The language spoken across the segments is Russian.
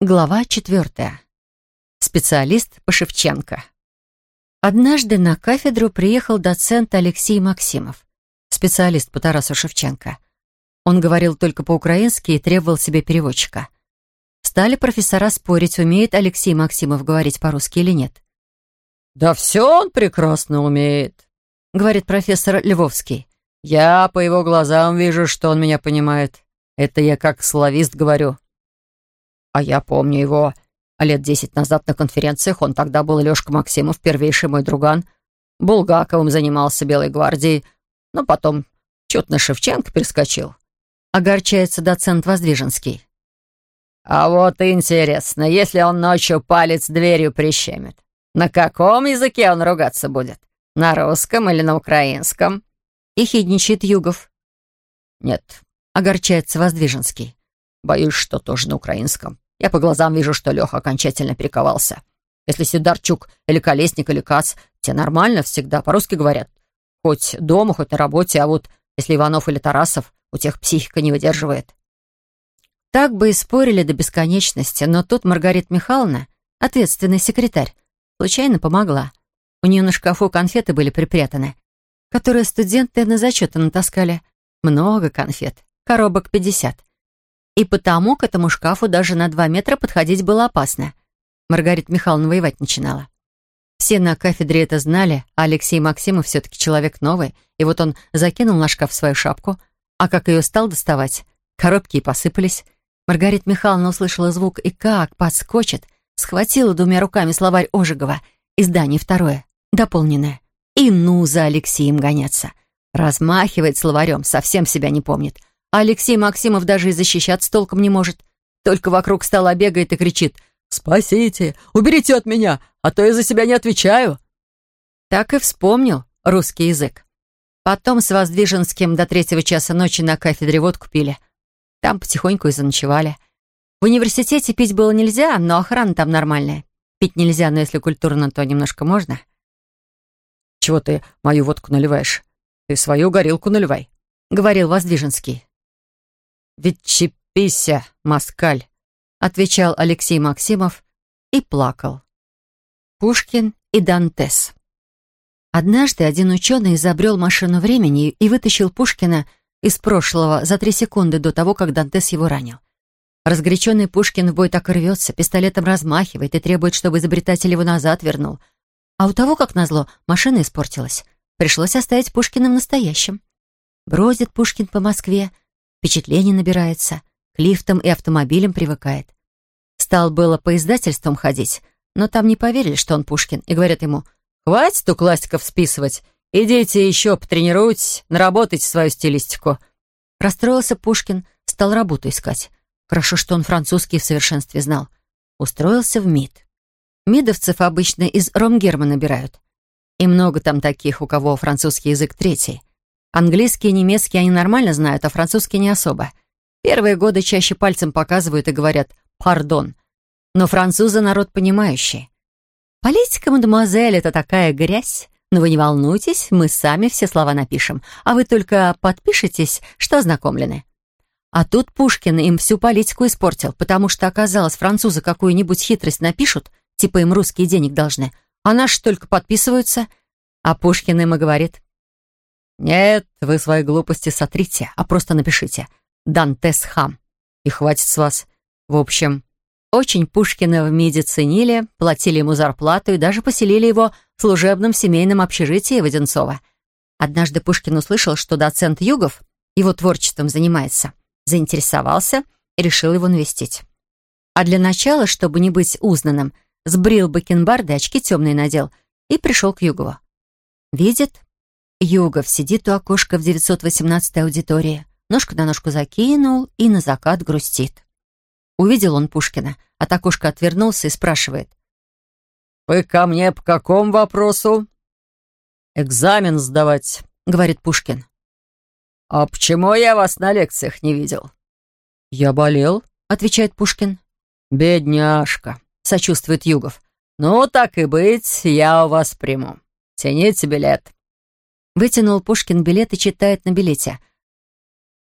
Глава четвертая. Специалист по Шевченко. Однажды на кафедру приехал доцент Алексей Максимов, специалист по Тарасу Шевченко. Он говорил только по-украински и требовал себе переводчика. Стали профессора спорить, умеет Алексей Максимов говорить по-русски или нет. «Да все он прекрасно умеет», — говорит профессор Львовский. «Я по его глазам вижу, что он меня понимает. Это я как славист говорю». А я помню его лет десять назад на конференциях. Он тогда был Лёшка Максимов, первейший мой друган. Булгаковым занимался Белой гвардией, но потом чуть на Шевченко перескочил. Огорчается доцент Воздвиженский. А вот интересно, если он ночью палец дверью прищемит, на каком языке он ругаться будет? На русском или на украинском? И хидничает Югов. Нет, огорчается Воздвиженский. Боюсь, что тоже на украинском. Я по глазам вижу, что Леха окончательно перековался. Если Сидорчук или Колесник или Кац, те нормально всегда, по-русски говорят. Хоть дома, хоть на работе, а вот если Иванов или Тарасов, у тех психика не выдерживает. Так бы и спорили до бесконечности, но тут Маргарита Михайловна, ответственный секретарь, случайно помогла. У нее на шкафу конфеты были припрятаны, которые студенты на зачеты натаскали. Много конфет, коробок пятьдесят. И потому к этому шкафу даже на два метра подходить было опасно. Маргарита Михайловна воевать начинала. Все на кафедре это знали, а Алексей Максимов все-таки человек новый, и вот он закинул на шкаф свою шапку, а как ее стал доставать, коробки и посыпались. Маргарита Михайловна услышала звук и как подскочит, схватила двумя руками словарь Ожегова, издание второе, дополненное, и ну за Алексеем гоняться. Размахивает словарем, совсем себя не помнит. Алексей Максимов даже и защищаться толком не может. Только вокруг стола бегает и кричит «Спасите! Уберите от меня, а то я за себя не отвечаю!» Так и вспомнил русский язык. Потом с Воздвиженским до третьего часа ночи на кафедре водку пили. Там потихоньку и заночевали. В университете пить было нельзя, но охрана там нормальная. Пить нельзя, но если культурно, то немножко можно. «Чего ты мою водку наливаешь? Ты свою горилку наливай», — говорил Воздвиженский. «Відчепися, москаль», — отвечал Алексей Максимов и плакал. Пушкин и Дантес. Однажды один ученый изобрел машину времени и вытащил Пушкина из прошлого за три секунды до того, как Дантес его ранил. Разгоряченный Пушкин в бой так рвется, пистолетом размахивает и требует, чтобы изобретатель его назад вернул. А у того, как назло, машина испортилась. Пришлось оставить Пушкина в настоящем. Бродит Пушкин по Москве, впечатлений набирается, к лифтам и автомобилям привыкает. Стал было по издательствам ходить, но там не поверили, что он Пушкин, и говорят ему, «Хватит у классиков списывать, идите еще потренируйтесь, наработайте свою стилистику». Расстроился Пушкин, стал работу искать. Хорошо, что он французский в совершенстве знал. Устроился в МИД. Мидовцев обычно из Ромгерма набирают. И много там таких, у кого французский язык третий. Английский и немецкий они нормально знают, а французский не особо. Первые годы чаще пальцем показывают и говорят «пардон». Но французы народ понимающий. Политика, мадемуазель, это такая грязь. Но вы не волнуйтесь, мы сами все слова напишем, а вы только подпишитесь, что ознакомлены. А тут Пушкин им всю политику испортил, потому что, оказалось, французы какую-нибудь хитрость напишут, типа им русские денег должны, а наши только подписываются. А Пушкин им и говорит, «Нет, вы свои глупости сотрите, а просто напишите. Дантес хам. И хватит с вас. В общем, очень Пушкина в МИДе ценили, платили ему зарплату и даже поселили его в служебном семейном общежитии Воденцова. Однажды Пушкин услышал, что доцент Югов его творчеством занимается, заинтересовался и решил его навестить. А для начала, чтобы не быть узнанным, сбрил бакенбарды, очки темные надел и пришел к Югову. Видит, Югов сидит у окошка в 918-й аудитории, ножку на ножку закинул и на закат грустит. Увидел он Пушкина, от окошка отвернулся и спрашивает. «Вы ко мне по какому вопросу?» «Экзамен сдавать», — говорит Пушкин. «А почему я вас на лекциях не видел?» «Я болел», — отвечает Пушкин. «Бедняжка», — сочувствует Югов. «Ну, так и быть, я у вас приму. Тяните билет». Вытянул Пушкин билет и читает на билете.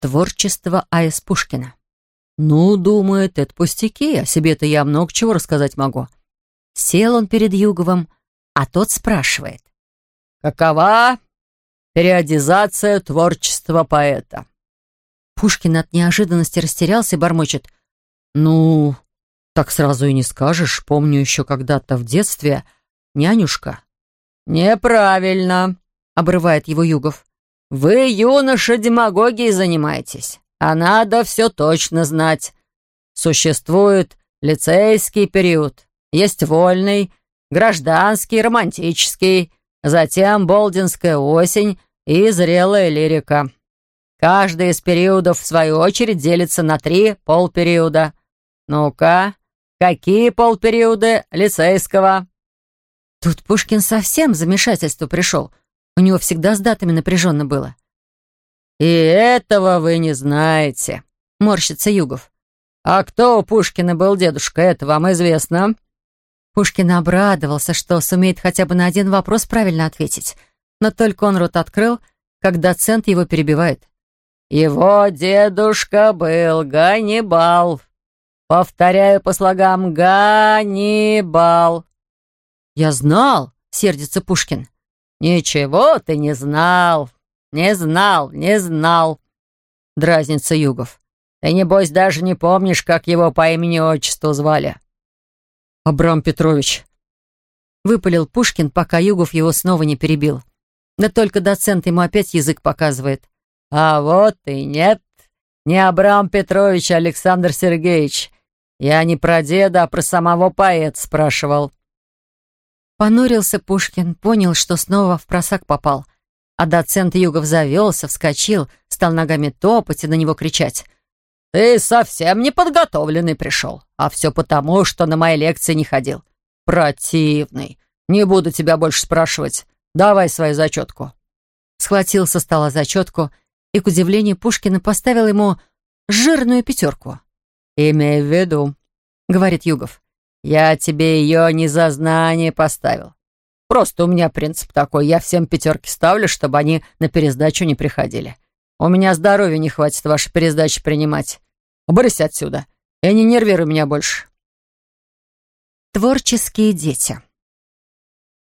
«Творчество А.С. Пушкина». «Ну, думает, это пустяки, о себе-то я много чего рассказать могу». Сел он перед Юговым, а тот спрашивает. «Какова периодизация творчества поэта?» Пушкин от неожиданности растерялся и бормочет. «Ну, так сразу и не скажешь. Помню еще когда-то в детстве нянюшка». «Неправильно», — обрывает его Югов. «Вы, юноша, демагогией занимаетесь, а надо все точно знать. Существует лицейский период, есть вольный, гражданский, романтический, затем болдинская осень и зрелая лирика. Каждый из периодов, в свою очередь, делится на три полпериода. Ну-ка, какие полпериоды лицейского?» Тут Пушкин совсем в замешательство пришел. У него всегда с датами напряженно было. «И этого вы не знаете», — морщится Югов. «А кто у Пушкина был дедушка, это вам известно?» Пушкин обрадовался, что сумеет хотя бы на один вопрос правильно ответить. Но только он рот открыл, как доцент его перебивает. «Его дедушка был Ганнибал. Повторяю по слогам Ганнибал». «Я знал», — сердится Пушкин. «Ничего ты не знал, не знал, не знал», — дразнится Югов. «Ты, небось, даже не помнишь, как его по имени-отчеству звали». «Абрам Петрович», — выпалил Пушкин, пока Югов его снова не перебил. Да только доцент ему опять язык показывает. «А вот и нет, не Абрам Петрович, а Александр Сергеевич. Я не про деда, а про самого поэта спрашивал». Понурился Пушкин, понял, что снова в просак попал. А доцент Югов завелся, вскочил, стал ногами топать и на него кричать. «Ты совсем неподготовленный пришел, а все потому, что на мои лекции не ходил. Противный. Не буду тебя больше спрашивать. Давай свою зачетку». Схватил со стола зачетку и, к удивлению Пушкина, поставил ему жирную пятерку. «Имей в виду», — говорит Югов, я тебе ее не за знание поставил. Просто у меня принцип такой. Я всем пятерки ставлю, чтобы они на пересдачу не приходили. У меня здоровья не хватит ваши пересдачи принимать. Брысь отсюда. И не нервируй меня больше. Творческие дети.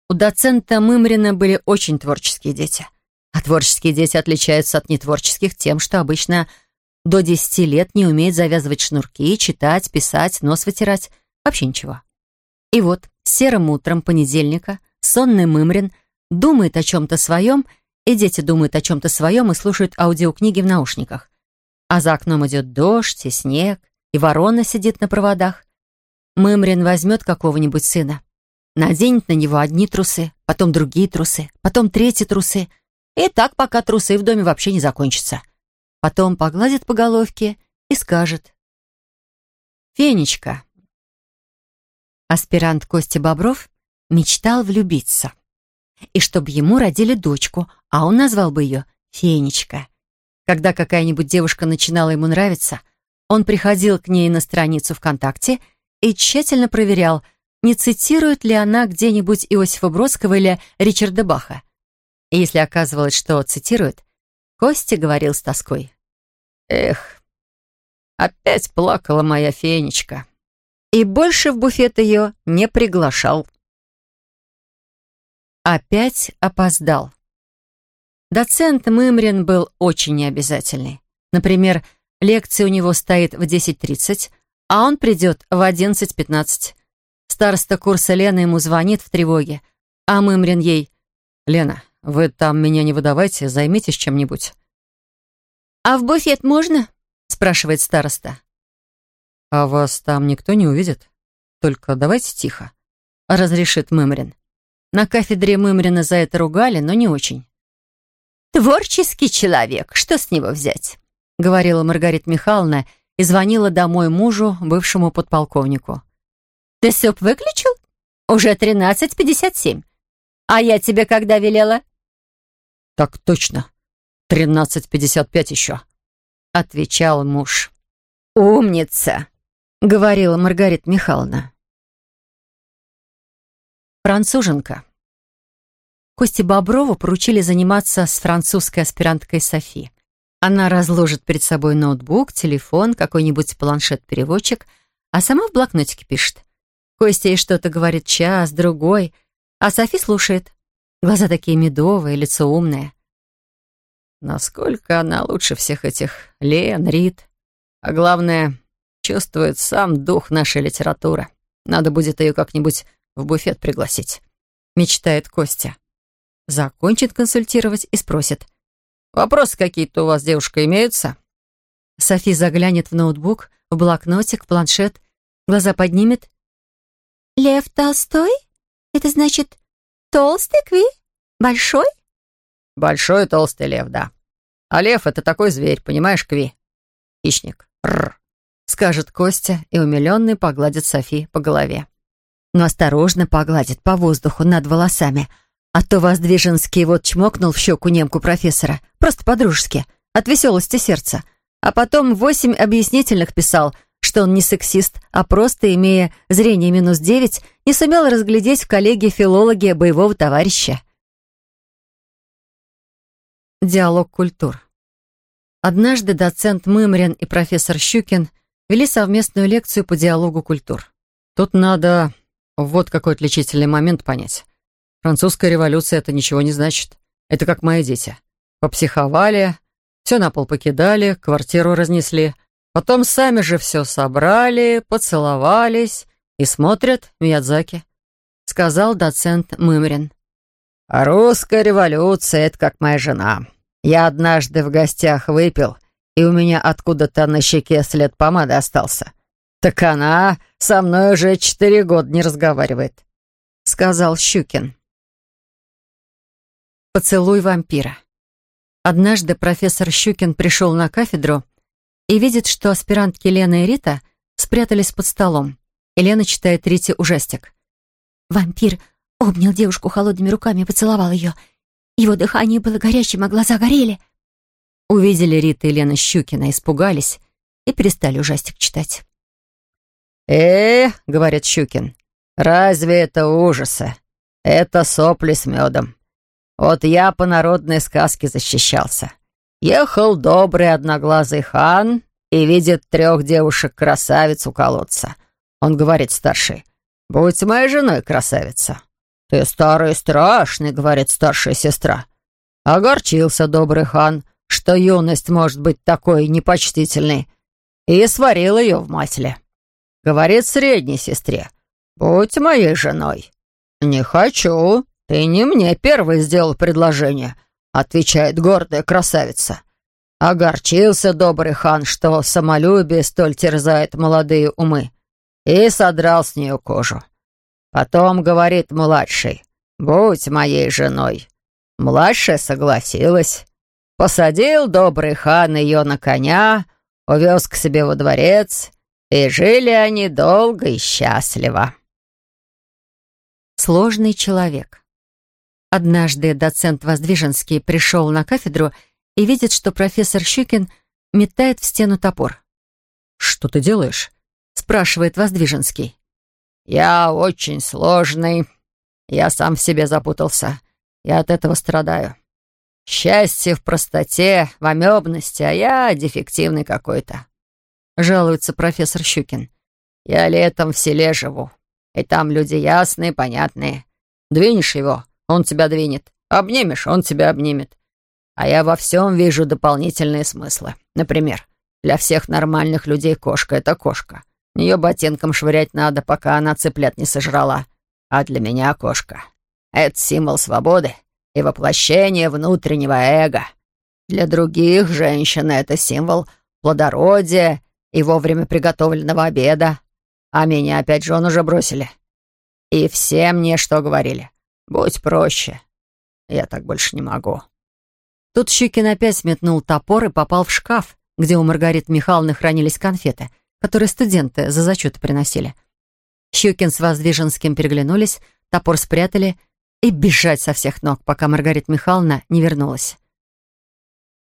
У доцента Мымрина были очень творческие дети. А творческие дети отличаются от нетворческих тем, что обычно до 10 лет не умеют завязывать шнурки, читать, писать, нос вытирать, Вообще ничего. И вот серым утром понедельника сонный Мымрин думает о чем-то своем, и дети думают о чем-то своем и слушают аудиокниги в наушниках. А за окном идет дождь и снег, и ворона сидит на проводах. Мымрин возьмет какого-нибудь сына, наденет на него одни трусы, потом другие трусы, потом третьи трусы, и так, пока трусы в доме вообще не закончатся. Потом погладит по головке и скажет. «Фенечка, Аспирант Костя Бобров мечтал влюбиться. И чтобы ему родили дочку, а он назвал бы ее Фенечка. Когда какая-нибудь девушка начинала ему нравиться, он приходил к ней на страницу ВКонтакте и тщательно проверял, не цитирует ли она где-нибудь Иосифа Бродского или Ричарда Баха. И если оказывалось, что цитирует, Костя говорил с тоской. «Эх, опять плакала моя Фенечка» и больше в буфет ее не приглашал. Опять опоздал. Доцент Мымрин был очень необязательный. Например, лекция у него стоит в 10.30, а он придет в 11.15. Староста курса Лена ему звонит в тревоге, а Мымрин ей «Лена, вы там меня не выдавайте, займитесь чем-нибудь». «А в буфет можно?» — спрашивает староста. «А вас там никто не увидит? Только давайте тихо», — разрешит Мымрин. На кафедре Мымрина за это ругали, но не очень. «Творческий человек, что с него взять?» — говорила Маргарита Михайловна и звонила домой мужу, бывшему подполковнику. «Ты суп выключил? Уже 13.57. А я тебе когда велела?» «Так точно. 13.55 еще», — отвечал муж. «Умница!» — говорила Маргарита Михайловна. Француженка. Косте Боброву поручили заниматься с французской аспиранткой Софи. Она разложит перед собой ноутбук, телефон, какой-нибудь планшет-переводчик, а сама в блокнотике пишет. Костя ей что-то говорит час, другой, а Софи слушает. Глаза такие медовые, лицо умное. Насколько она лучше всех этих Лен, Рит. А главное, чувствует сам дух нашей литературы. Надо будет ее как-нибудь в буфет пригласить. Мечтает Костя. Закончит консультировать и спросит. «Вопросы какие-то у вас, девушка, имеются?» Софи заглянет в ноутбук, в блокнотик, в планшет, глаза поднимет. «Лев Толстой? Это значит толстый Кви? Большой?» «Большой толстый лев, да. А лев — это такой зверь, понимаешь, Кви? Хищник. Рр. Скажет Костя и умиленный погладит Софи по голове. Но осторожно погладит по воздуху над волосами — а то Воздвиженский вот чмокнул в щеку немку профессора, просто по-дружески, от веселости сердца. А потом восемь объяснительных писал, что он не сексист, а просто, имея зрение минус девять, не сумел разглядеть в коллеге-филологе боевого товарища. Диалог культур. Однажды доцент Мымрин и профессор Щукин вели совместную лекцию по диалогу культур. Тут надо вот какой отличительный момент понять. Французская революция — это ничего не значит. Это как мои дети. Попсиховали, все на пол покидали, квартиру разнесли. Потом сами же все собрали, поцеловались и смотрят Миядзаки. Сказал доцент Мымрин. «А русская революция — это как моя жена. Я однажды в гостях выпил, и у меня откуда-то на щеке след помады остался. Так она со мной уже четыре года не разговаривает», — сказал Щукин. Поцелуй вампира. Однажды профессор Щукин пришел на кафедру и видит, что аспирантки Лена и Рита спрятались под столом. И Лена читает Рите ужастик. Вампир обнял девушку холодными руками и поцеловал ее. Его дыхание было горячим, а глаза горели. Увидели Рита и Лена Щукина, испугались и перестали ужастик читать. «Э, — говорит Щукин, — разве это ужасы? Это сопли с медом. Вот я по народной сказке защищался. Ехал добрый одноглазый хан и видит трех девушек-красавиц у колодца. Он говорит старший, «Будь моей женой, красавица». «Ты старый и страшный», — говорит старшая сестра. Огорчился добрый хан, что юность может быть такой непочтительной, и сварил ее в масле. Говорит средней сестре, «Будь моей женой». «Не хочу», «Ты не мне первый сделал предложение», — отвечает гордая красавица. Огорчился добрый хан, что самолюбие столь терзает молодые умы, и содрал с нее кожу. Потом говорит младший, «Будь моей женой». Младшая согласилась. Посадил добрый хан ее на коня, увез к себе во дворец, и жили они долго и счастливо. Сложный человек. Однажды доцент Воздвиженский пришел на кафедру и видит, что профессор Щукин метает в стену топор. «Что ты делаешь?» — спрашивает Воздвиженский. «Я очень сложный. Я сам в себе запутался. Я от этого страдаю. Счастье в простоте, в амебности, а я дефективный какой-то», — жалуется профессор Щукин. «Я летом в селе живу, и там люди ясные, понятные. Двинешь его, он тебя двинет. Обнимешь, он тебя обнимет. А я во всем вижу дополнительные смыслы. Например, для всех нормальных людей кошка — это кошка. Ее ботинком швырять надо, пока она цыплят не сожрала. А для меня кошка — это символ свободы и воплощение внутреннего эго. Для других женщин это символ плодородия и вовремя приготовленного обеда. А меня опять жен уже бросили. И все мне что говорили? Будь проще. Я так больше не могу». Тут Щукин опять метнул топор и попал в шкаф, где у Маргариты Михайловны хранились конфеты, которые студенты за зачеты приносили. Щукин с Воздвиженским переглянулись, топор спрятали и бежать со всех ног, пока Маргарита Михайловна не вернулась.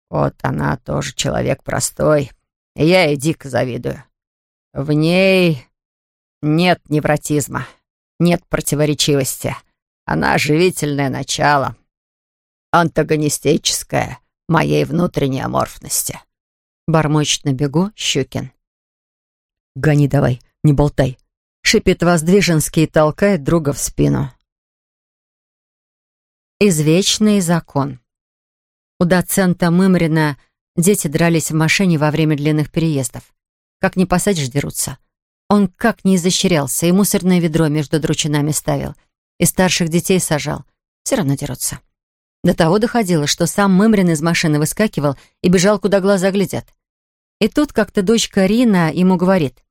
«Вот она тоже человек простой, и я ей дико завидую. В ней нет невротизма, нет противоречивости». Она оживительное начало. Антагонистическое, моей внутренней аморфности. Бормочет на бегу Щукин. «Гони давай, не болтай!» Шипит Воздвиженский и толкает друга в спину. Извечный закон. У доцента Мымрина дети дрались в машине во время длинных переездов. Как не посадишь, дерутся. Он как не изощрялся, и мусорное ведро между дручинами ставил, и старших детей сажал. Все равно дерутся. До того доходило, что сам Мымрин из машины выскакивал и бежал, куда глаза глядят. И тут как-то дочка Рина ему говорит.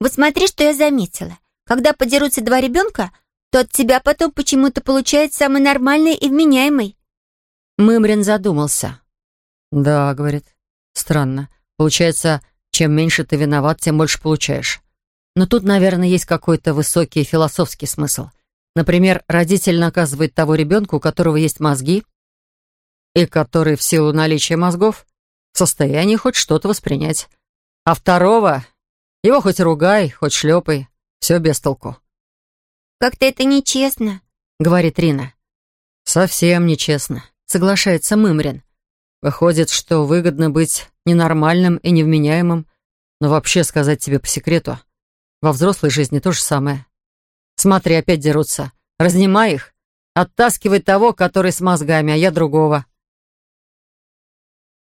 «Вот смотри, что я заметила. Когда подерутся два ребенка, то от тебя потом почему-то получается самый нормальный и вменяемый». Мымрин задумался. «Да», — говорит, — «странно. Получается, чем меньше ты виноват, тем больше получаешь. Но тут, наверное, есть какой-то высокий философский смысл. Например, родитель наказывает того ребенка, у которого есть мозги, и который в силу наличия мозгов в состоянии хоть что-то воспринять. А второго, его хоть ругай, хоть шлепай, все без толку. «Как-то это нечестно», — говорит Рина. «Совсем нечестно», — соглашается Мымрин. «Выходит, что выгодно быть ненормальным и невменяемым, но вообще сказать тебе по секрету, во взрослой жизни то же самое. Смотри, опять дерутся. Разнимай их. Оттаскивай того, который с мозгами, а я другого.